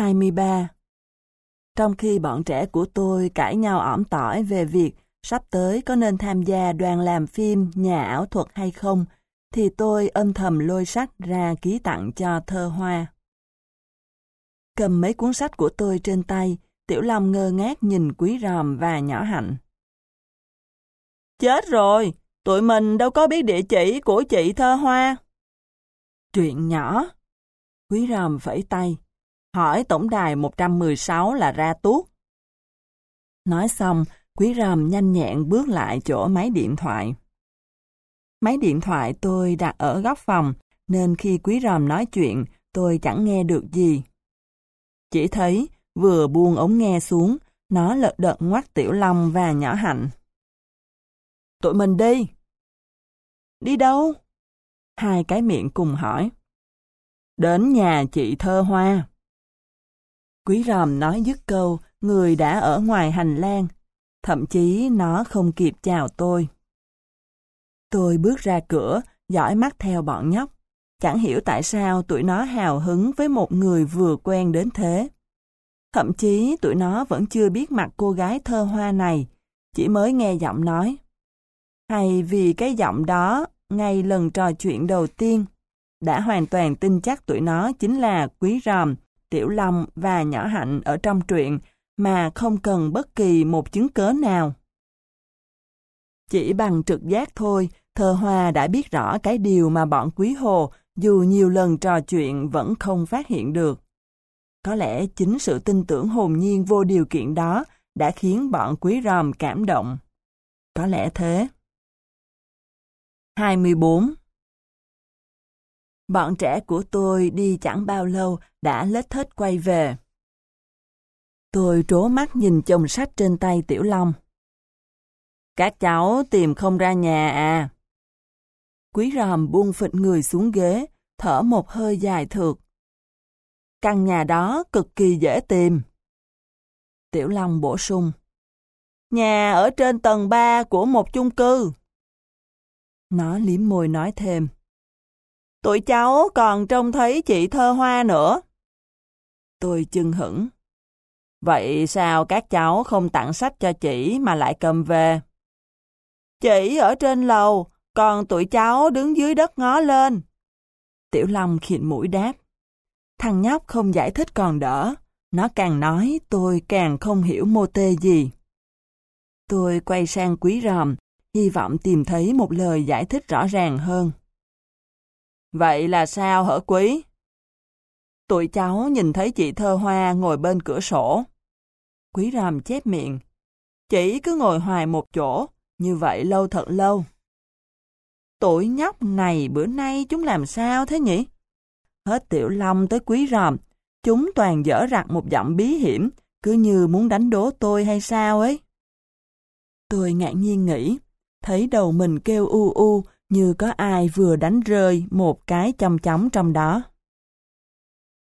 23 Trong khi bọn trẻ của tôi cãi nhau ỏm tỏi về việc sắp tới có nên tham gia đoàn làm phim nhà ảo thuật hay không, thì tôi âm thầm lôi sách ra ký tặng cho thơ hoa. Cầm mấy cuốn sách của tôi trên tay, Tiểu Long ngơ ngác nhìn Quý Ròm và Nhỏ Hạnh. Chết rồi, tụi mình đâu có biết địa chỉ của chị thơ hoa. Chuyện nhỏ. Quý Ròm phẩy tay, hỏi tổng đài 116 là ra tuốt. Nói xong, Quý Ròm nhanh nhẹn bước lại chỗ máy điện thoại. Máy điện thoại tôi đặt ở góc phòng, nên khi Quý Ròm nói chuyện, tôi chẳng nghe được gì. Chỉ thấy, vừa buông ống nghe xuống, nó lật đật ngoắt Tiểu Long và nhỏ hạnh. Tụi mình đi. Đi đâu? Hai cái miệng cùng hỏi. Đến nhà chị Thơ Hoa. Quý ròm nói dứt câu, người đã ở ngoài hành lang. Thậm chí nó không kịp chào tôi. Tôi bước ra cửa, dõi mắt theo bọn nhóc. Chẳng hiểu tại sao tụi nó hào hứng với một người vừa quen đến thế. Thậm chí tụi nó vẫn chưa biết mặt cô gái thơ hoa này, chỉ mới nghe giọng nói. Hay vì cái giọng đó, ngay lần trò chuyện đầu tiên, đã hoàn toàn tin chắc tụi nó chính là Quý Ròm, Tiểu Long và Nhỏ Hạnh ở trong truyện mà không cần bất kỳ một chứng cớ nào. Chỉ bằng trực giác thôi, thơ hoa đã biết rõ cái điều mà bọn Quý Hồ dù nhiều lần trò chuyện vẫn không phát hiện được. Có lẽ chính sự tin tưởng hồn nhiên vô điều kiện đó đã khiến bọn quý ròm cảm động. Có lẽ thế. 24. Bọn trẻ của tôi đi chẳng bao lâu đã lết thết quay về. Tôi trố mắt nhìn chồng sách trên tay Tiểu Long. Các cháu tìm không ra nhà à? Quý ròm buông phịch người xuống ghế, thở một hơi dài thượt. Căn nhà đó cực kỳ dễ tìm. Tiểu Long bổ sung. Nhà ở trên tầng 3 của một chung cư. Nó liếm môi nói thêm. Tụi cháu còn trông thấy chị thơ hoa nữa. Tôi chưng hững. Vậy sao các cháu không tặng sách cho chị mà lại cầm về? Chị ở trên lầu, còn tụi cháu đứng dưới đất ngó lên. Tiểu Long khịn mũi đáp. Thằng nhóc không giải thích còn đỡ. Nó càng nói tôi càng không hiểu mô tê gì. Tôi quay sang quý ròm, hy vọng tìm thấy một lời giải thích rõ ràng hơn. Vậy là sao hở quý? Tụi cháu nhìn thấy chị thơ hoa ngồi bên cửa sổ. Quý ròm chép miệng. Chị cứ ngồi hoài một chỗ, như vậy lâu thật lâu. Tụi nhóc này bữa nay chúng làm sao thế nhỉ? Hết tiểu long tới quý ròm, chúng toàn dở rặt một giọng bí hiểm, cứ như muốn đánh đố tôi hay sao ấy. Tôi ngạc nhiên nghĩ, thấy đầu mình kêu u u như có ai vừa đánh rơi một cái chong chóng trong đó.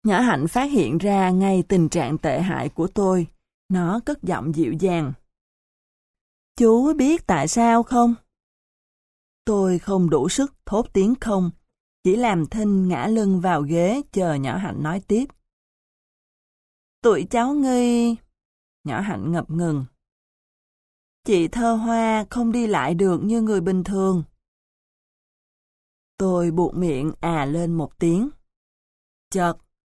Nhỏ hạnh phát hiện ra ngay tình trạng tệ hại của tôi. Nó cất giọng dịu dàng. Chú biết tại sao không? Tôi không đủ sức thốt tiếng không, chỉ làm thinh ngã lưng vào ghế chờ nhỏ hạnh nói tiếp. Tụi cháu nghi... Nhỏ hạnh ngập ngừng. Chị thơ hoa không đi lại được như người bình thường. Tôi buộc miệng à lên một tiếng. Chợt,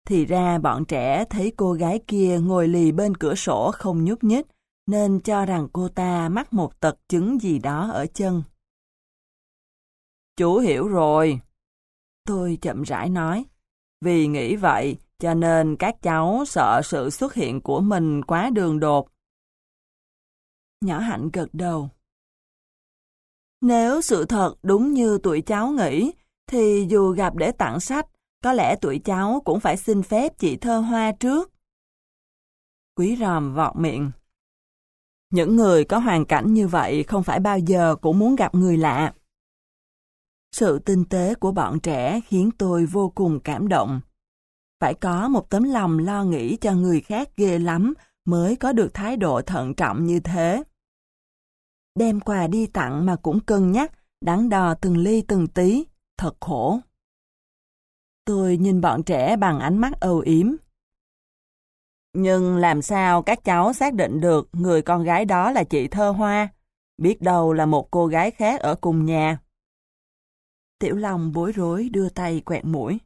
thì ra bọn trẻ thấy cô gái kia ngồi lì bên cửa sổ không nhúc nhích, nên cho rằng cô ta mắc một tật chứng gì đó ở chân. Chú hiểu rồi. Tôi chậm rãi nói. Vì nghĩ vậy, cho nên các cháu sợ sự xuất hiện của mình quá đường đột. Nhỏ hạnh gật đầu. Nếu sự thật đúng như tụi cháu nghĩ, thì dù gặp để tặng sách, có lẽ tụi cháu cũng phải xin phép chị thơ hoa trước. Quý ròm vọt miệng. Những người có hoàn cảnh như vậy không phải bao giờ cũng muốn gặp người lạ. Sự tinh tế của bọn trẻ khiến tôi vô cùng cảm động. Phải có một tấm lòng lo nghĩ cho người khác ghê lắm mới có được thái độ thận trọng như thế. Đem quà đi tặng mà cũng cân nhắc, đắn đo từng ly từng tí, thật khổ. Tôi nhìn bọn trẻ bằng ánh mắt âu yếm. Nhưng làm sao các cháu xác định được người con gái đó là chị Thơ Hoa? Biết đâu là một cô gái khác ở cùng nhà. Tiểu Long bối rối đưa tay quẹt mũi.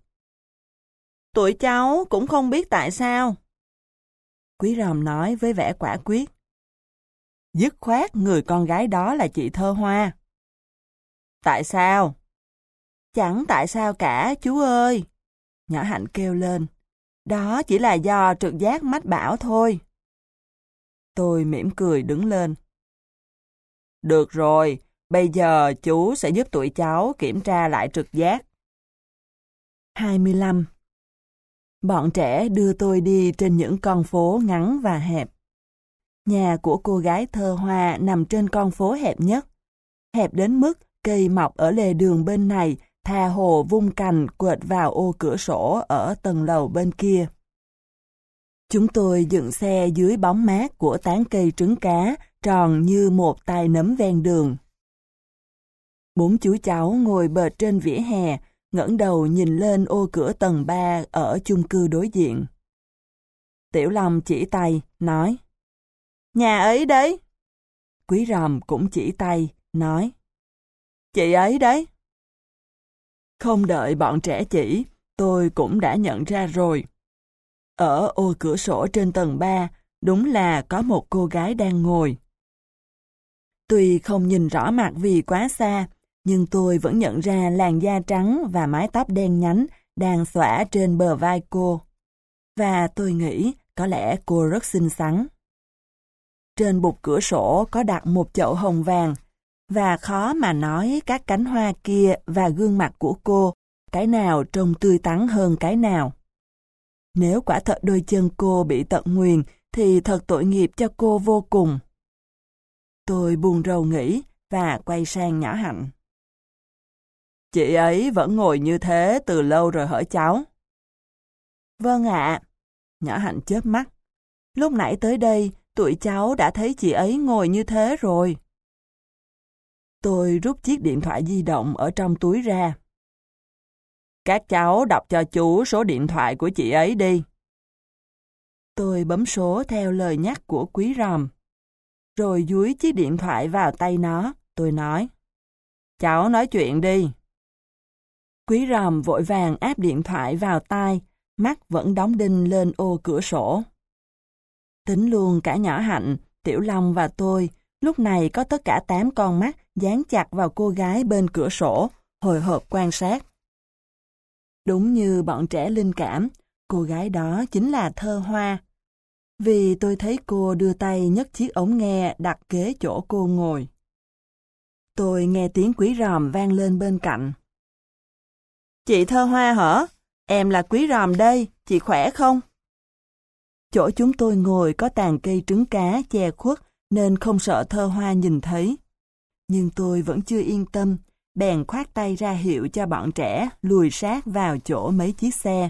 Tụi cháu cũng không biết tại sao. Quý ròm nói với vẻ quả quyết. Dứt khoát người con gái đó là chị Thơ Hoa. Tại sao? Chẳng tại sao cả, chú ơi. Nhỏ hạnh kêu lên. Đó chỉ là do trực giác mách bảo thôi. Tôi mỉm cười đứng lên. Được rồi, bây giờ chú sẽ giúp tụi cháu kiểm tra lại trực giác. 25. Bọn trẻ đưa tôi đi trên những con phố ngắn và hẹp. Nhà của cô gái thơ hoa nằm trên con phố hẹp nhất. Hẹp đến mức cây mọc ở lề đường bên này tha hồ vung cành quệt vào ô cửa sổ ở tầng lầu bên kia. Chúng tôi dựng xe dưới bóng mát của tán cây trứng cá tròn như một tay nấm ven đường. Bốn chú cháu ngồi bệt trên vỉa hè, ngẩng đầu nhìn lên ô cửa tầng 3 ở chung cư đối diện. Tiểu Long chỉ tay, nói, Nhà ấy đấy. Quý ròm cũng chỉ tay, nói, Chị ấy đấy. Không đợi bọn trẻ chỉ, tôi cũng đã nhận ra rồi. Ở ô cửa sổ trên tầng 3, đúng là có một cô gái đang ngồi. Tuy không nhìn rõ mặt vì quá xa, nhưng tôi vẫn nhận ra làn da trắng và mái tóc đen nhánh đang xõa trên bờ vai cô. Và tôi nghĩ có lẽ cô rất xinh xắn. Trên bục cửa sổ có đặt một chậu hồng vàng, và khó mà nói các cánh hoa kia và gương mặt của cô, cái nào trông tươi tắn hơn cái nào. Nếu quả thật đôi chân cô bị tận nguyền, thì thật tội nghiệp cho cô vô cùng. Tôi buồn rầu nghĩ và quay sang nhỏ hạnh. Chị ấy vẫn ngồi như thế từ lâu rồi hỡi cháu. Vâng ạ. Nhỏ hạnh chớp mắt. Lúc nãy tới đây, tụi cháu đã thấy chị ấy ngồi như thế rồi. Tôi rút chiếc điện thoại di động ở trong túi ra. Các cháu đọc cho chú số điện thoại của chị ấy đi. Tôi bấm số theo lời nhắc của quý ròm. Rồi dúi chiếc điện thoại vào tay nó, tôi nói. Cháu nói chuyện đi. Quý ròm vội vàng áp điện thoại vào tai, mắt vẫn đóng đinh lên ô cửa sổ. Tính luôn cả nhỏ hạnh, Tiểu Long và tôi, lúc này có tất cả tám con mắt dán chặt vào cô gái bên cửa sổ, hồi hộp quan sát. Đúng như bọn trẻ linh cảm, cô gái đó chính là Thơ Hoa. Vì tôi thấy cô đưa tay nhấc chiếc ống nghe đặt kế chỗ cô ngồi. Tôi nghe tiếng quý ròm vang lên bên cạnh. Chị Thơ Hoa hả? Em là quý ròm đây, chị khỏe không? Chỗ chúng tôi ngồi có tàn cây trứng cá che khuất nên không sợ Thơ Hoa nhìn thấy. Nhưng tôi vẫn chưa yên tâm, bèn khoát tay ra hiệu cho bọn trẻ lùi sát vào chỗ mấy chiếc xe.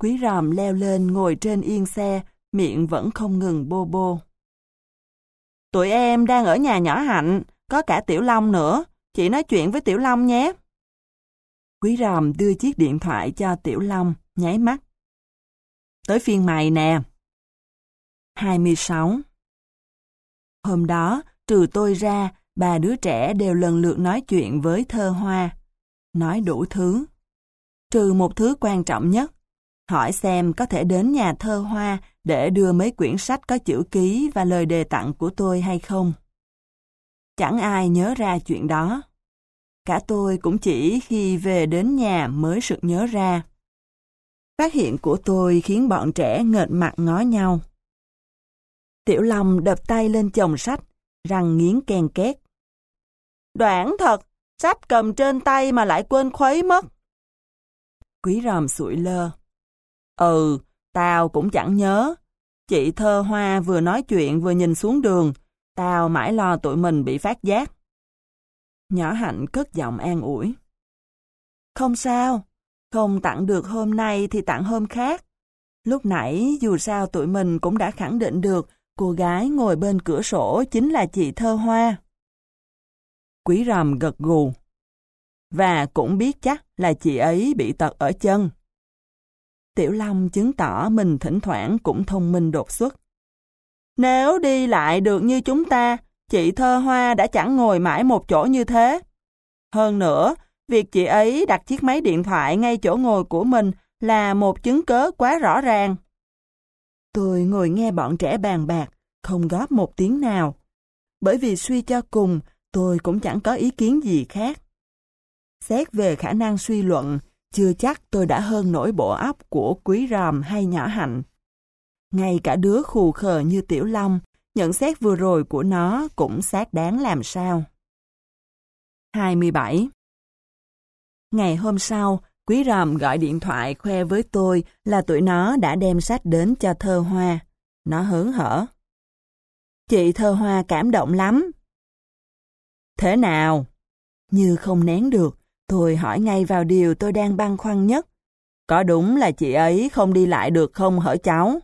Quý ròm leo lên ngồi trên yên xe, miệng vẫn không ngừng bô bô. Tụi em đang ở nhà nhỏ hạnh, có cả Tiểu Long nữa, chị nói chuyện với Tiểu Long nhé. Quý ròm đưa chiếc điện thoại cho Tiểu Long, nháy mắt. Tới phiên mày nè. 26 Hôm đó, trừ tôi ra, ba đứa trẻ đều lần lượt nói chuyện với thơ hoa. Nói đủ thứ. Trừ một thứ quan trọng nhất. Hỏi xem có thể đến nhà thơ hoa để đưa mấy quyển sách có chữ ký và lời đề tặng của tôi hay không. Chẳng ai nhớ ra chuyện đó. Cả tôi cũng chỉ khi về đến nhà mới sực nhớ ra. Phát hiện của tôi khiến bọn trẻ ngợt mặt ngó nhau. Tiểu Long đập tay lên chồng sách, răng nghiến ken két. Đoạn thật, sách cầm trên tay mà lại quên khuấy mất. Quý ròm sụi lơ. Ừ, tao cũng chẳng nhớ. Chị thơ hoa vừa nói chuyện vừa nhìn xuống đường, tao mãi lo tụi mình bị phát giác. Nhỏ hạnh cất giọng an ủi. Không sao, không tặng được hôm nay thì tặng hôm khác. Lúc nãy dù sao tụi mình cũng đã khẳng định được cô gái ngồi bên cửa sổ chính là chị Thơ Hoa. Quý rầm gật gù. Và cũng biết chắc là chị ấy bị tật ở chân. Tiểu Long chứng tỏ mình thỉnh thoảng cũng thông minh đột xuất. Nếu đi lại được như chúng ta, chị Thơ Hoa đã chẳng ngồi mãi một chỗ như thế. Hơn nữa, việc chị ấy đặt chiếc máy điện thoại ngay chỗ ngồi của mình là một chứng cớ quá rõ ràng. Tôi ngồi nghe bọn trẻ bàn bạc, không góp một tiếng nào. Bởi vì suy cho cùng, tôi cũng chẳng có ý kiến gì khác. Xét về khả năng suy luận, chưa chắc tôi đã hơn nổi bộ óc của quý ròm hay nhỏ hạnh. Ngay cả đứa khù khờ như Tiểu Long, nhận xét vừa rồi của nó cũng xác đáng làm sao. 27. Ngày hôm sau, Quý ròm gọi điện thoại khoe với tôi là tụi nó đã đem sách đến cho thơ hoa. Nó hớn hở. Chị thơ hoa cảm động lắm. Thế nào? Như không nén được, tôi hỏi ngay vào điều tôi đang băn khoăn nhất. Có đúng là chị ấy không đi lại được không hở cháu?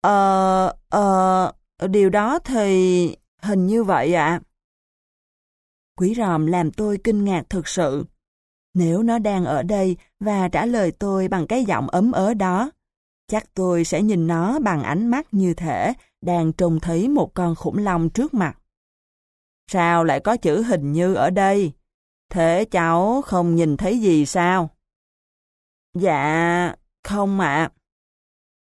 Ờ, ờ, điều đó thì hình như vậy ạ. Quý ròm làm tôi kinh ngạc thực sự. Nếu nó đang ở đây và trả lời tôi bằng cái giọng ấm ớ đó, chắc tôi sẽ nhìn nó bằng ánh mắt như thể đang trông thấy một con khủng long trước mặt. Sao lại có chữ hình như ở đây? Thế cháu không nhìn thấy gì sao? Dạ, không ạ.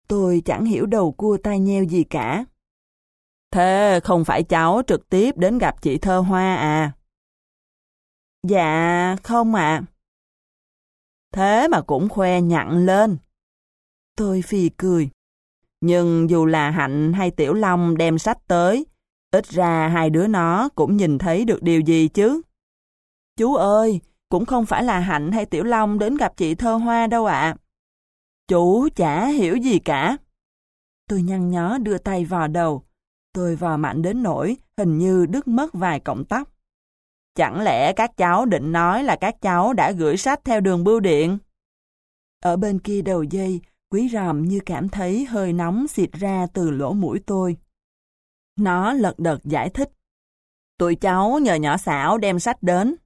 Tôi chẳng hiểu đầu cua tai nheo gì cả. Thế không phải cháu trực tiếp đến gặp chị Thơ Hoa à? Dạ, không ạ. Thế mà cũng khoe nhặn lên. Tôi phì cười. Nhưng dù là Hạnh hay Tiểu Long đem sách tới, ít ra hai đứa nó cũng nhìn thấy được điều gì chứ. Chú ơi, cũng không phải là Hạnh hay Tiểu Long đến gặp chị Thơ Hoa đâu ạ. Chú chả hiểu gì cả. Tôi nhăn nhó đưa tay vào đầu. Tôi vò mạnh đến nỗi hình như đứt mất vài cọng tóc. Chẳng lẽ các cháu định nói là các cháu đã gửi sách theo đường bưu điện? Ở bên kia đầu dây, quý ròm như cảm thấy hơi nóng xịt ra từ lỗ mũi tôi. Nó lật đật giải thích. Tụi cháu nhờ nhỏ xảo đem sách đến.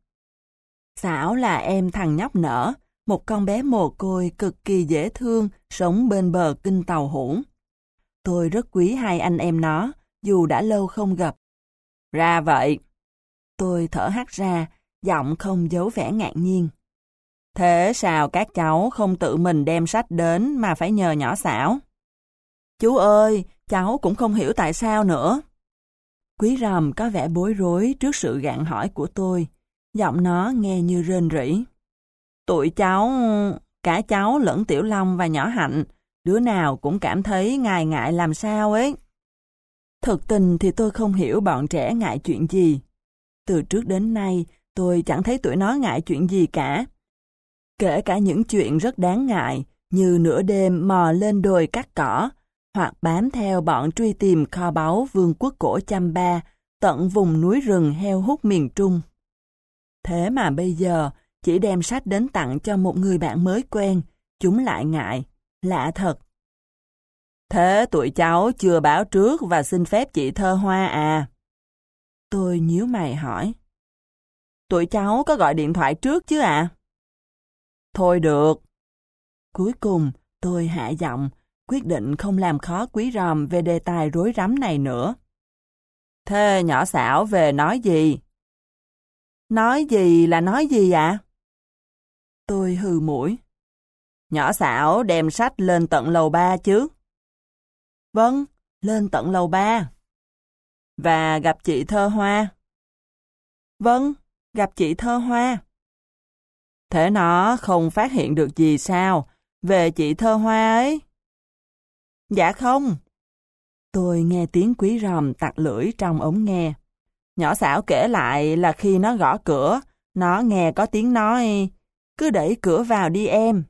Xảo là em thằng nhóc nở, một con bé mồ côi cực kỳ dễ thương, sống bên bờ kinh tàu hủ. Tôi rất quý hai anh em nó, dù đã lâu không gặp. Ra vậy. Tôi thở hắt ra, giọng không giấu vẻ ngạc nhiên. Thế sao các cháu không tự mình đem sách đến mà phải nhờ nhỏ xảo? Chú ơi, cháu cũng không hiểu tại sao nữa. Quý rầm có vẻ bối rối trước sự gạn hỏi của tôi. Giọng nó nghe như rên rỉ. Tụi cháu, cả cháu lẫn Tiểu Long và nhỏ Hạnh, đứa nào cũng cảm thấy ngại ngại làm sao ấy. Thực tình thì tôi không hiểu bọn trẻ ngại chuyện gì. Từ trước đến nay, tôi chẳng thấy tụi nó ngại chuyện gì cả. Kể cả những chuyện rất đáng ngại, như nửa đêm mò lên đồi cắt cỏ, hoặc bám theo bọn truy tìm kho báu vương quốc cổ chăm ba, tận vùng núi rừng heo hút miền Trung. Thế mà bây giờ, chỉ đem sách đến tặng cho một người bạn mới quen, chúng lại ngại, lạ thật. Thế tụi cháu chưa báo trước và xin phép chị thơ hoa à? Tôi nhíu mày hỏi. Tụi cháu có gọi điện thoại trước chứ ạ? À? Thôi được. Cuối cùng, tôi hạ giọng, quyết định không làm khó quý ròm về đề tài rối rắm này nữa. Thế nhỏ xảo về nói gì? Nói gì là nói gì ạ? À? Tôi hừ mũi. Nhỏ xảo đem sách lên tận lầu ba chứ? Vâng, lên tận lầu ba. Và gặp chị Thơ Hoa. Vâng, gặp chị Thơ Hoa. Thế nó không phát hiện được gì sao về chị Thơ Hoa ấy? Dạ không. Tôi nghe tiếng quý ròm tặc lưỡi trong ống nghe. Nhỏ xảo kể lại là khi nó gõ cửa, nó nghe có tiếng nói, cứ đẩy cửa vào đi em.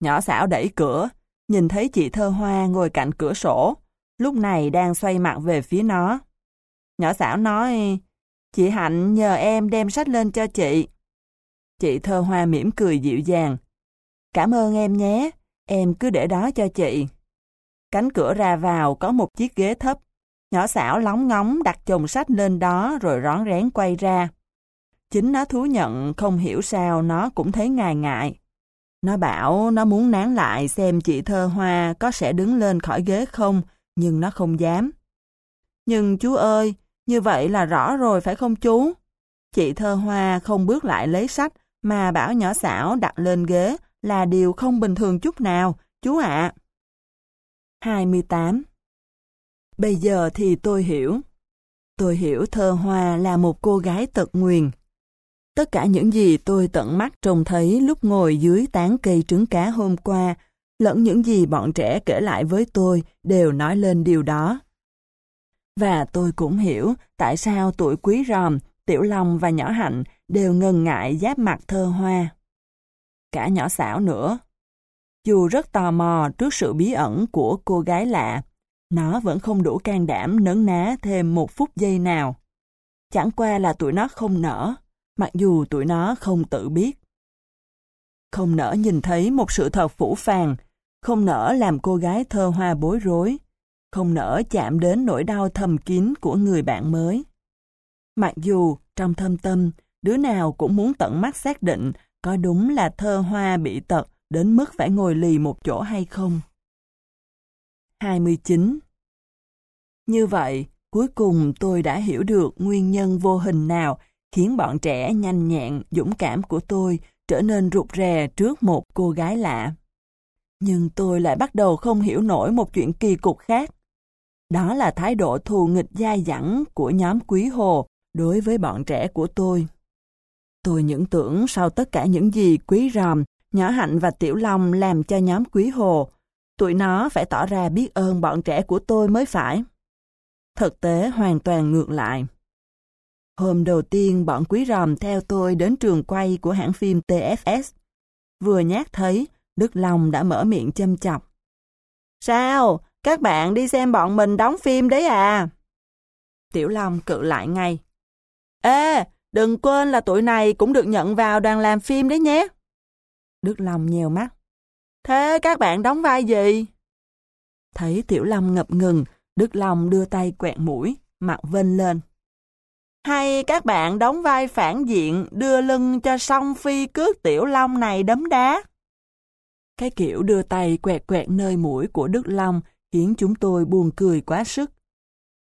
Nhỏ xảo đẩy cửa, nhìn thấy chị Thơ Hoa ngồi cạnh cửa sổ, lúc này đang xoay mặt về phía nó. Nhỏ xảo nói, chị Hạnh nhờ em đem sách lên cho chị. Chị Thơ Hoa mỉm cười dịu dàng. Cảm ơn em nhé, em cứ để đó cho chị. Cánh cửa ra vào có một chiếc ghế thấp. Nhỏ xảo lóng ngóng đặt chồng sách lên đó rồi rón rén quay ra. Chính nó thú nhận không hiểu sao nó cũng thấy ngài ngại. Nó bảo nó muốn nán lại xem chị thơ hoa có sẽ đứng lên khỏi ghế không, nhưng nó không dám. Nhưng chú ơi, như vậy là rõ rồi phải không chú? Chị thơ hoa không bước lại lấy sách mà bảo nhỏ xảo đặt lên ghế là điều không bình thường chút nào, chú ạ. À. 28. Bây giờ thì tôi hiểu. Tôi hiểu thơ hoa là một cô gái tật nguyền. Tất cả những gì tôi tận mắt trông thấy lúc ngồi dưới tán cây trứng cá hôm qua, lẫn những gì bọn trẻ kể lại với tôi đều nói lên điều đó. Và tôi cũng hiểu tại sao tuổi quý ròm, tiểu long và nhỏ hạnh đều ngần ngại giáp mặt thơ hoa. Cả nhỏ xảo nữa. Dù rất tò mò trước sự bí ẩn của cô gái lạ, nó vẫn không đủ can đảm nấn ná thêm một phút giây nào. Chẳng qua là tụi nó không nở, mặc dù tụi nó không tự biết. Không nỡ nhìn thấy một sự thật phủ phàng, không nỡ làm cô gái thơ hoa bối rối, không nỡ chạm đến nỗi đau thầm kín của người bạn mới. Mặc dù trong thâm tâm, đứa nào cũng muốn tận mắt xác định có đúng là thơ hoa bị tật đến mức phải ngồi lì một chỗ hay không. 29. Như vậy, cuối cùng tôi đã hiểu được nguyên nhân vô hình nào khiến bọn trẻ nhanh nhẹn, dũng cảm của tôi trở nên rụt rè trước một cô gái lạ. Nhưng tôi lại bắt đầu không hiểu nổi một chuyện kỳ cục khác. Đó là thái độ thù nghịch dai dẳng của nhóm Quý Hồ đối với bọn trẻ của tôi. Tôi những tưởng sau tất cả những gì Quý Ròm, Nhỏ Hạnh và Tiểu Long làm cho nhóm Quý Hồ, tụi nó phải tỏ ra biết ơn bọn trẻ của tôi mới phải. Thực tế hoàn toàn ngược lại. Hôm đầu tiên bọn quý ròm theo tôi đến trường quay của hãng phim TFS. Vừa nhát thấy, Đức Long đã mở miệng châm chọc. Sao? Các bạn đi xem bọn mình đóng phim đấy à? Tiểu Long cự lại ngay. Ê, đừng quên là tụi này cũng được nhận vào đoàn làm phim đấy nhé. Đức Long nhèo mắt. Thế các bạn đóng vai gì? Thấy Tiểu Long ngập ngừng, Đức Long đưa tay quẹt mũi, mặt vênh lên. Hay các bạn đóng vai phản diện đưa lưng cho song phi cước Tiểu Long này đấm đá? Cái kiểu đưa tay quẹt quẹt nơi mũi của Đức Long khiến chúng tôi buồn cười quá sức.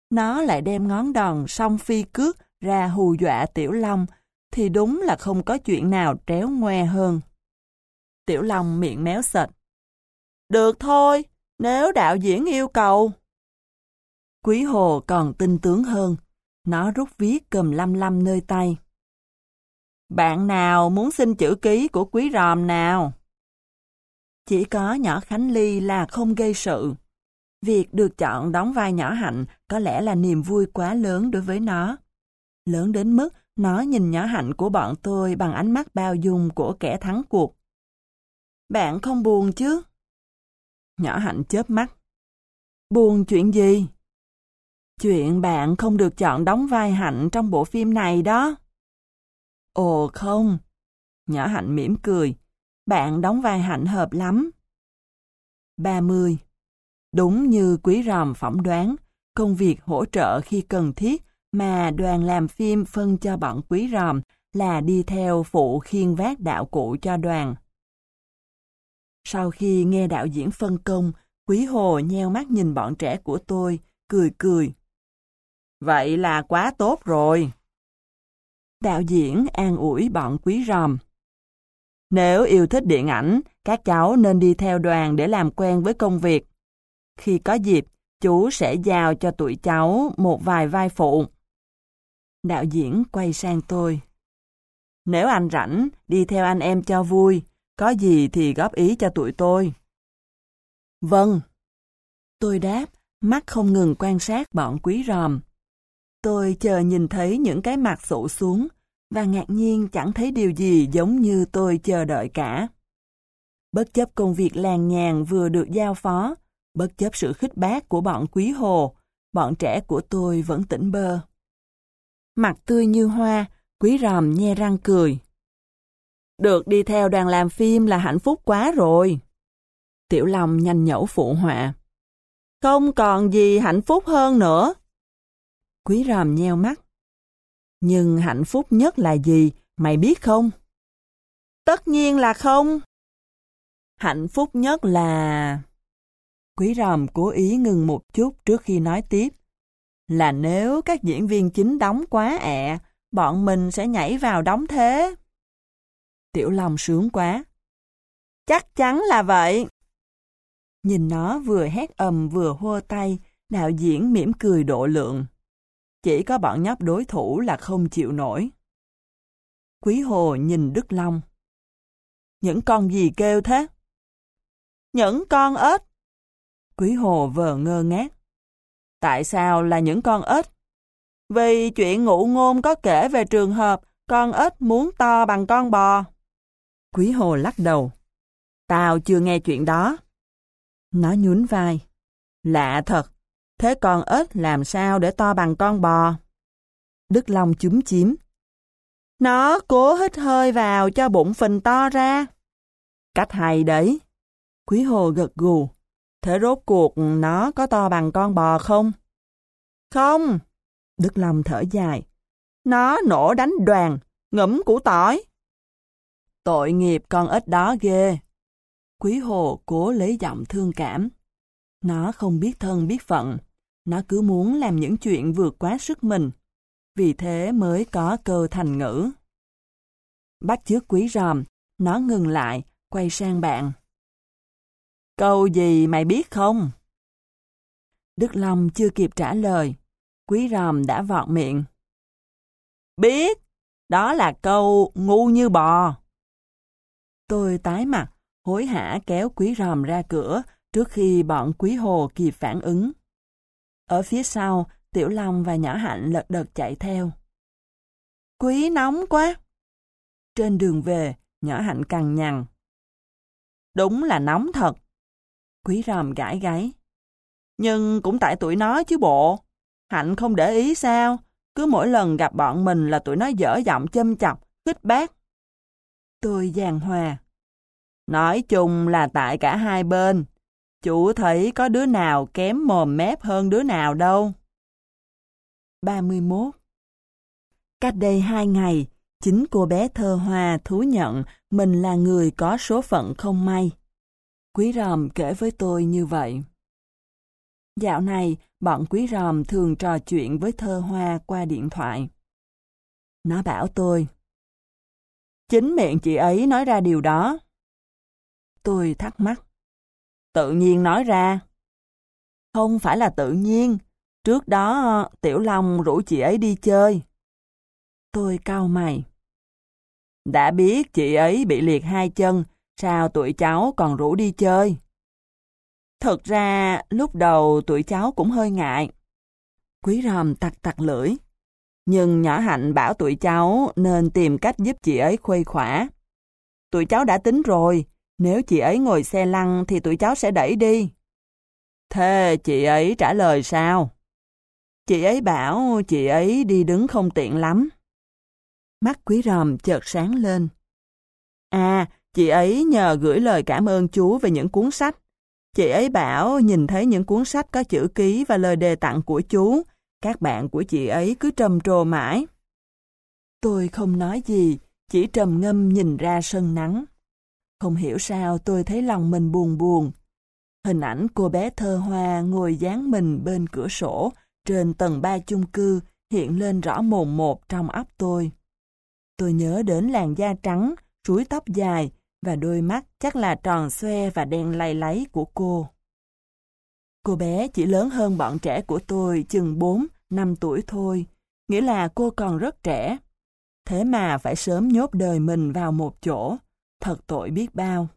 Nó lại đem ngón đòn song phi cước ra hù dọa Tiểu Long, thì đúng là không có chuyện nào tréo ngoe hơn. Tiểu Long miệng méo sệt. Được thôi, nếu đạo diễn yêu cầu. Quý Hồ còn tinh tướng hơn. Nó rút viết cầm lăm lăm nơi tay. Bạn nào muốn xin chữ ký của quý ròm nào? Chỉ có nhỏ Khánh Ly là không gây sự. Việc được chọn đóng vai nhỏ Hạnh có lẽ là niềm vui quá lớn đối với nó. Lớn đến mức nó nhìn nhỏ Hạnh của bọn tôi bằng ánh mắt bao dung của kẻ thắng cuộc. Bạn không buồn chứ? Nhỏ Hạnh chớp mắt. Buồn chuyện gì? Chuyện bạn không được chọn đóng vai Hạnh trong bộ phim này đó. Ồ, không. Nhỏ Hạnh mỉm cười. Bạn đóng vai Hạnh hợp lắm. 30. Đúng như quý ròm phỏng đoán, công việc hỗ trợ khi cần thiết mà đoàn làm phim phân cho bọn quý ròm là đi theo phụ khiên vác đạo cụ cho đoàn. Sau khi nghe đạo diễn phân công, Quý Hồ nheo mắt nhìn bọn trẻ của tôi, cười cười. Vậy là quá tốt rồi. Đạo diễn an ủi bọn quý ròm. Nếu yêu thích điện ảnh, các cháu nên đi theo đoàn để làm quen với công việc. Khi có dịp, chú sẽ giao cho tụi cháu một vài vai phụ. Đạo diễn quay sang tôi. Nếu anh rảnh, đi theo anh em cho vui, có gì thì góp ý cho tụi tôi. Vâng. Tôi đáp, mắt không ngừng quan sát bọn quý ròm. Tôi chờ nhìn thấy những cái mặt sụ xuống, và ngạc nhiên chẳng thấy điều gì giống như tôi chờ đợi cả. Bất chấp công việc làng nhàn vừa được giao phó, bất chấp sự khích bác của bọn quý hồ, bọn trẻ của tôi vẫn tỉnh bơ. Mặt tươi như hoa, quý ròm nhe răng cười. Được đi theo đoàn làm phim là hạnh phúc quá rồi. Tiểu lòng nhanh nhẩu phụ họa. Không còn gì hạnh phúc hơn nữa. Quý ròm nheo mắt. Nhưng hạnh phúc nhất là gì, mày biết không? Tất nhiên là không. hạnh phúc nhất là... Quý ròm cố ý ngừng một chút trước khi nói tiếp. Là nếu các diễn viên chính đóng quá ẹ, bọn mình sẽ nhảy vào đóng thế. Tiểu Long sướng quá. Chắc chắn là vậy. Nhìn nó vừa hét ầm vừa hô tay, đạo diễn mỉm cười độ lượng. Chỉ có bọn nhóc đối thủ là không chịu nổi. Quý Hồ nhìn Đức Long. Những con gì kêu thế? Những con ếch. Quý Hồ vờ ngơ ngác. Tại sao là những con ếch? Vì chuyện ngụ ngôn có kể về trường hợp con ếch muốn to bằng con bò. Quý Hồ lắc đầu. Tao chưa nghe chuyện đó. Nó nhún vai. Lạ thật, thế con ếch làm sao để to bằng con bò? Đức Long chúm chím. Nó cố hít hơi vào cho bụng phình to ra. Cách hay đấy. Quý Hồ gật gù. Thế rốt cuộc nó có to bằng con bò không? Không. Đức Long thở dài. Nó nổ đánh đoàn, ngẫm củ tỏi. Tội nghiệp con ếch đó ghê. Quý Hồ cố lấy giọng thương cảm. Nó không biết thân biết phận. Nó cứ muốn làm những chuyện vượt quá sức mình. Vì thế mới có cơ thành ngữ. Bắt chước quý ròm, nó ngừng lại, quay sang bạn. Câu gì mày biết không? Đức Long chưa kịp trả lời. Quý ròm đã vọt miệng. Biết, đó là câu ngu như bò. Tôi tái mặt, hối hả kéo quý ròm ra cửa trước khi bọn quý hồ kịp phản ứng. Ở phía sau, Tiểu Long và Nhỏ Hạnh lật đật chạy theo. Quý nóng quá! Trên đường về, Nhỏ Hạnh cằn nhằn. Đúng là nóng thật. Quý ròm gãi gáy. Nhưng cũng tại tụi nó chứ bộ. Hạnh không để ý sao? Cứ mỗi lần gặp bọn mình là tụi nó dở giọng châm chọc, khích bác. Tôi giàn hòa. Nói chung là tại cả hai bên. Chủ thấy có đứa nào kém mồm mép hơn đứa nào đâu. 31 Cách đây hai ngày, chính cô bé thơ hoa thú nhận mình là người có số phận không may. Quý ròm kể với tôi như vậy. Dạo này, bọn quý ròm thường trò chuyện với thơ hoa qua điện thoại. Nó bảo tôi. Chính miệng chị ấy nói ra điều đó. Tôi thắc mắc. Tự nhiên nói ra. Không phải là tự nhiên. Trước đó Tiểu Long rủ chị ấy đi chơi. Tôi cau mày. Đã biết chị ấy bị liệt hai chân, sao tụi cháu còn rủ đi chơi? Thật ra, lúc đầu tụi cháu cũng hơi ngại. Quý ròm tặc tặc lưỡi. Nhưng nhỏ hạnh bảo tụi cháu nên tìm cách giúp chị ấy khuây khỏa. Tụi cháu đã tính rồi, nếu chị ấy ngồi xe lăn thì tụi cháu sẽ đẩy đi. Thế chị ấy trả lời sao? Chị ấy bảo chị ấy đi đứng không tiện lắm. Mắt quý ròm chợt sáng lên. À, chị ấy nhờ gửi lời cảm ơn chú về những cuốn sách. Chị ấy bảo nhìn thấy những cuốn sách có chữ ký và lời đề tặng của chú, các bạn của chị ấy cứ trầm trồ mãi. Tôi không nói gì, chỉ trầm ngâm nhìn ra sân nắng. Không hiểu sao tôi thấy lòng mình buồn buồn. Hình ảnh cô bé thơ hoa ngồi dán mình bên cửa sổ trên tầng ba chung cư hiện lên rõ mồn một trong óc tôi. Tôi nhớ đến làn da trắng, suối tóc dài và đôi mắt chắc là tròn xoe và đen lay láy của cô. Cô bé chỉ lớn hơn bọn trẻ của tôi chừng 4, 5 tuổi thôi, nghĩa là cô còn rất trẻ. Thế mà phải sớm nhốt đời mình vào một chỗ, thật tội biết bao.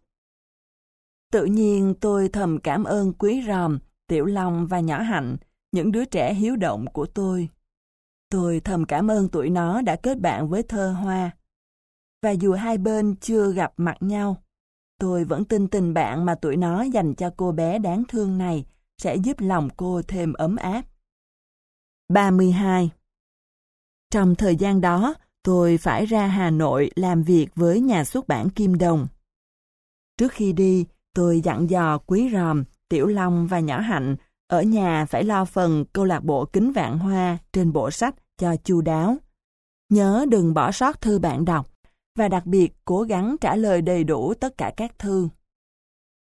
Tự nhiên tôi thầm cảm ơn Quý Ròm, Tiểu Long và Nhỏ Hạnh, những đứa trẻ hiếu động của tôi. Tôi thầm cảm ơn tụi nó đã kết bạn với thơ hoa. Và dù hai bên chưa gặp mặt nhau, tôi vẫn tin tình bạn mà tụi nó dành cho cô bé đáng thương này sẽ giúp lòng cô thêm ấm áp. 32. Trong thời gian đó, tôi phải ra Hà Nội làm việc với nhà xuất bản Kim Đồng. Trước khi đi, tôi dặn dò Quý Ròm, Tiểu Long và Nhỏ Hạnh ở nhà phải lo phần câu lạc bộ kính vạn hoa trên bộ sách cho chu đáo. Nhớ đừng bỏ sót thư bạn đọc và đặc biệt cố gắng trả lời đầy đủ tất cả các thư.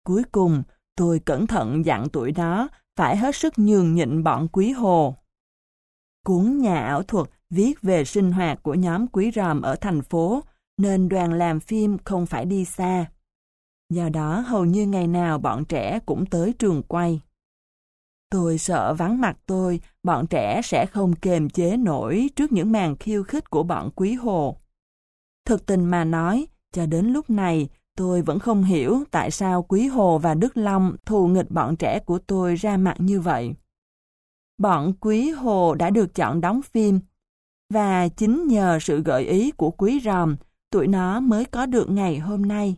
Cuối cùng, tôi cẩn thận dặn tuổi đó phải hết sức nhường nhịn bọn quý hồ. Cuốn nhà ảo thuật viết về sinh hoạt của nhóm quý ròm ở thành phố, nên đoàn làm phim không phải đi xa. Do đó hầu như ngày nào bọn trẻ cũng tới trường quay. Tôi sợ vắng mặt tôi, bọn trẻ sẽ không kềm chế nổi trước những màn khiêu khích của bọn quý hồ. Thực tình mà nói, cho đến lúc này, tôi vẫn không hiểu tại sao Quý Hồ và Đức Long thù nghịch bọn trẻ của tôi ra mặt như vậy. Bọn Quý Hồ đã được chọn đóng phim, và chính nhờ sự gợi ý của Quý Ròm, tụi nó mới có được ngày hôm nay.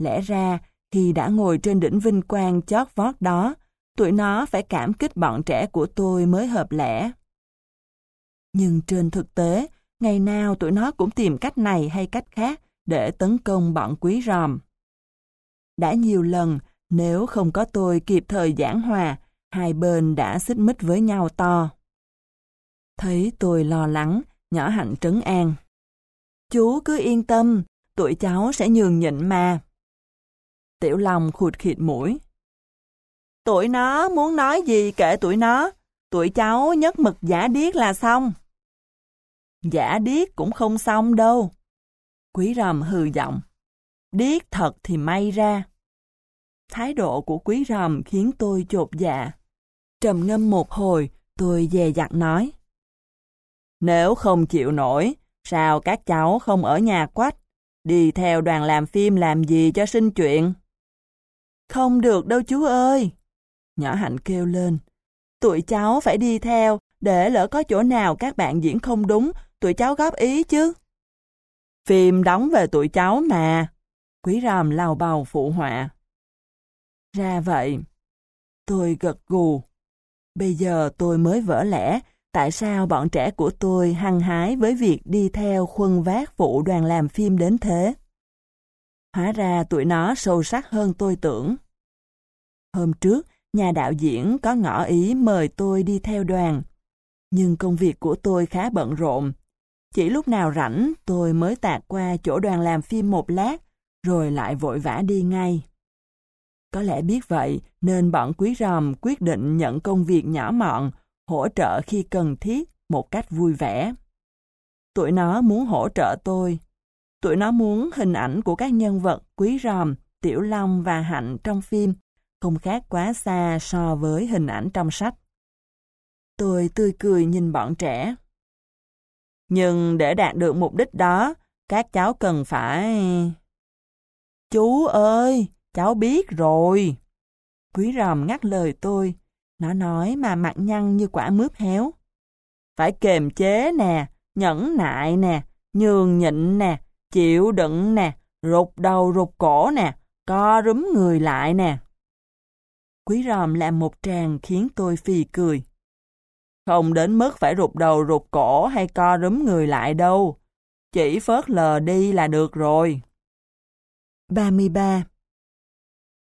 Lẽ ra, khi đã ngồi trên đỉnh vinh quang chót vót đó, tụi nó phải cảm kích bọn trẻ của tôi mới hợp lẽ. Nhưng trên thực tế, ngày nào tụi nó cũng tìm cách này hay cách khác để tấn công bọn quý ròm. Đã nhiều lần, nếu không có tôi kịp thời giảng hòa, hai bên đã xích mích với nhau to. Thấy tôi lo lắng, nhỏ hạnh trấn an. Chú cứ yên tâm, tụi cháu sẽ nhường nhịn mà. Tiểu Long khụt khịt mũi. Tụi nó muốn nói gì kệ tụi nó, tụi cháu nhất mực giả điếc là xong. Giả điếc cũng không xong đâu. Quý ròm hừ giọng. Điếc thật thì may ra. Thái độ của quý ròm khiến tôi chột dạ. Trầm ngâm một hồi, tôi dè dặt nói. Nếu không chịu nổi, sao các cháu không ở nhà quách? Đi theo đoàn làm phim làm gì cho sinh chuyện? Không được đâu chú ơi! Nhỏ hạnh kêu lên. Tụi cháu phải đi theo, để lỡ có chỗ nào các bạn diễn không đúng, tụi cháu góp ý chứ. Phim đóng về tụi cháu mà. Quý ròm lao bầu phụ họa. Ra vậy. Tôi gật gù. Bây giờ tôi mới vỡ lẽ tại sao bọn trẻ của tôi hăng hái với việc đi theo khuân vác phụ đoàn làm phim đến thế. Hóa ra tụi nó sâu sắc hơn tôi tưởng. Hôm trước, nhà đạo diễn có ngỏ ý mời tôi đi theo đoàn. Nhưng công việc của tôi khá bận rộn, chỉ lúc nào rảnh tôi mới tạt qua chỗ đoàn làm phim một lát, rồi lại vội vã đi ngay. Có lẽ biết vậy nên bọn quý ròm quyết định nhận công việc nhỏ mọn, hỗ trợ khi cần thiết một cách vui vẻ. Tụi nó muốn hỗ trợ tôi. Tụi nó muốn hình ảnh của các nhân vật quý ròm, tiểu long và hạnh trong phim không khác quá xa so với hình ảnh trong sách. Tôi tươi cười nhìn bọn trẻ. Nhưng để đạt được mục đích đó, các cháu cần phải... Chú ơi, cháu biết rồi. Quý ròm ngắt lời tôi. Nó nói mà mặt nhăn như quả mướp héo. Phải kềm chế nè, nhẫn nại nè, nhường nhịn nè, chịu đựng nè, rụt đầu rụt cổ nè, co rúm người lại nè. Quý ròm làm một tràng khiến tôi phì cười. Không đến mức phải rụt đầu rụt cổ hay co rúm người lại đâu. Chỉ phớt lờ đi là được rồi. 33.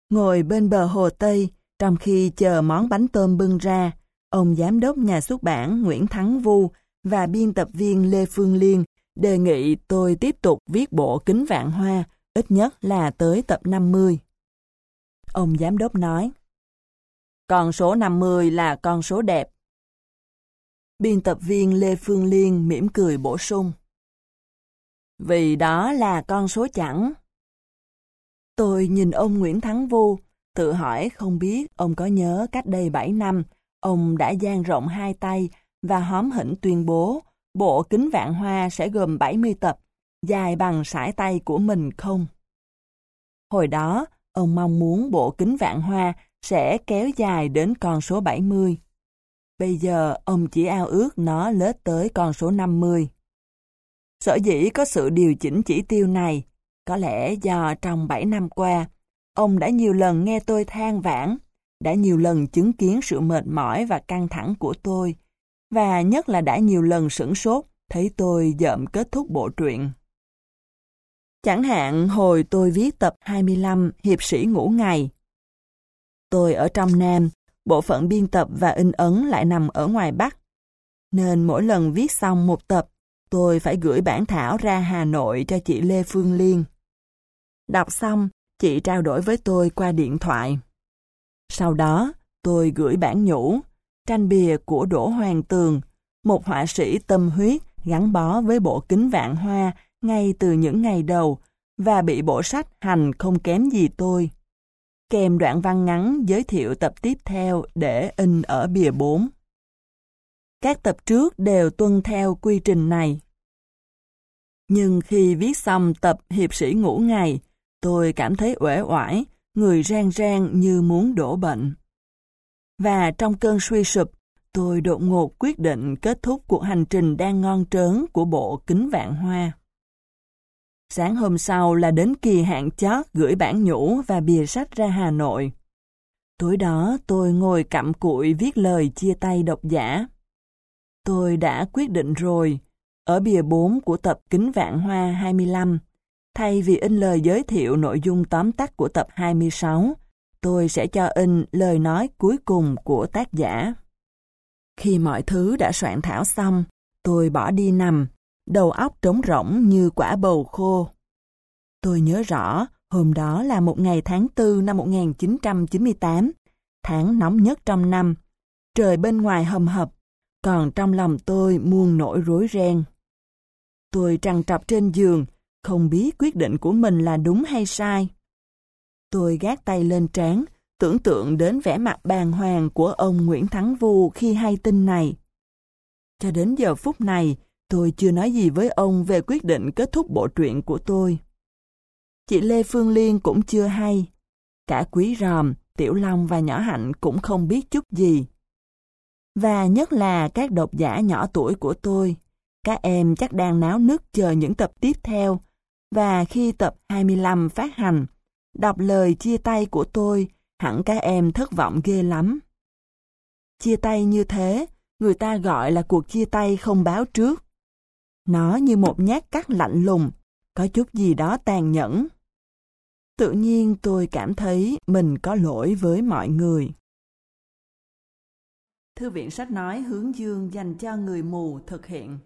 Ngồi bên bờ hồ Tây, trong khi chờ món bánh tôm bưng ra, ông giám đốc nhà xuất bản Nguyễn Thắng Vu và biên tập viên Lê Phương Liên đề nghị tôi tiếp tục viết bộ Kính Vạn Hoa, ít nhất là tới tập 50. Ông giám đốc nói, Con số 50 là con số đẹp, Biên tập viên Lê Phương Liên mỉm cười bổ sung. Vì đó là con số chẵn. Tôi nhìn ông Nguyễn Thắng Vu, tự hỏi không biết ông có nhớ cách đây 7 năm, ông đã dang rộng hai tay và hóm hỉnh tuyên bố bộ kính vạn hoa sẽ gồm 70 tập, dài bằng sải tay của mình không? Hồi đó, ông mong muốn bộ kính vạn hoa sẽ kéo dài đến con số 70. Bây giờ ông chỉ ao ước nó lết tới con số 50. Sở dĩ có sự điều chỉnh chỉ tiêu này, có lẽ do trong 7 năm qua, ông đã nhiều lần nghe tôi than vãn, đã nhiều lần chứng kiến sự mệt mỏi và căng thẳng của tôi, và nhất là đã nhiều lần sửng sốt thấy tôi dợm kết thúc bộ truyện. Chẳng hạn hồi tôi viết tập 25 Hiệp sĩ ngủ ngày. Tôi ở trong Nam bộ phận biên tập và in ấn lại nằm ở ngoài Bắc. Nên mỗi lần viết xong một tập, tôi phải gửi bản thảo ra Hà Nội cho chị Lê Phương Liên. Đọc xong, chị trao đổi với tôi qua điện thoại. Sau đó, tôi gửi bản nhũ, tranh bìa của Đỗ Hoàng Tường, một họa sĩ tâm huyết gắn bó với bộ kính vạn hoa ngay từ những ngày đầu và bị bộ sách hành không kém gì tôi. Kèm đoạn văn ngắn giới thiệu tập tiếp theo để in ở bìa 4. Các tập trước đều tuân theo quy trình này. Nhưng khi viết xong tập Hiệp sĩ ngủ ngày, tôi cảm thấy uể oải, người rang rang như muốn đổ bệnh. Và trong cơn suy sụp, tôi đột ngột quyết định kết thúc cuộc hành trình đang ngon trớn của bộ kính vạn hoa. Sáng hôm sau là đến kỳ hạn chót gửi bản nhũ và bìa sách ra Hà Nội. Tối đó tôi ngồi cặm cụi viết lời chia tay độc giả. Tôi đã quyết định rồi, ở bìa 4 của tập Kính Vạn Hoa 25, thay vì in lời giới thiệu nội dung tóm tắt của tập 26, tôi sẽ cho in lời nói cuối cùng của tác giả. Khi mọi thứ đã soạn thảo xong, tôi bỏ đi nằm, đầu óc trống rỗng như quả bầu khô. Tôi nhớ rõ, hôm đó là một ngày tháng 4 năm 1998, tháng nóng nhất trong năm. Trời bên ngoài hầm hập, còn trong lòng tôi muôn nỗi rối ren. Tôi trằn trọc trên giường, không biết quyết định của mình là đúng hay sai. Tôi gác tay lên trán, tưởng tượng đến vẻ mặt bàng hoàng của ông Nguyễn Thắng Vu khi hay tin này. Cho đến giờ phút này, tôi chưa nói gì với ông về quyết định kết thúc bộ truyện của tôi. Chị Lê Phương Liên cũng chưa hay. Cả Quý Ròm, Tiểu Long và Nhỏ Hạnh cũng không biết chút gì. Và nhất là các độc giả nhỏ tuổi của tôi. Các em chắc đang náo nức chờ những tập tiếp theo. Và khi tập 25 phát hành, đọc lời chia tay của tôi, hẳn các em thất vọng ghê lắm. Chia tay như thế, người ta gọi là cuộc chia tay không báo trước. Nó như một nhát cắt lạnh lùng, có chút gì đó tàn nhẫn. Tự nhiên tôi cảm thấy mình có lỗi với mọi người. Thư viện sách nói hướng dương dành cho người mù thực hiện.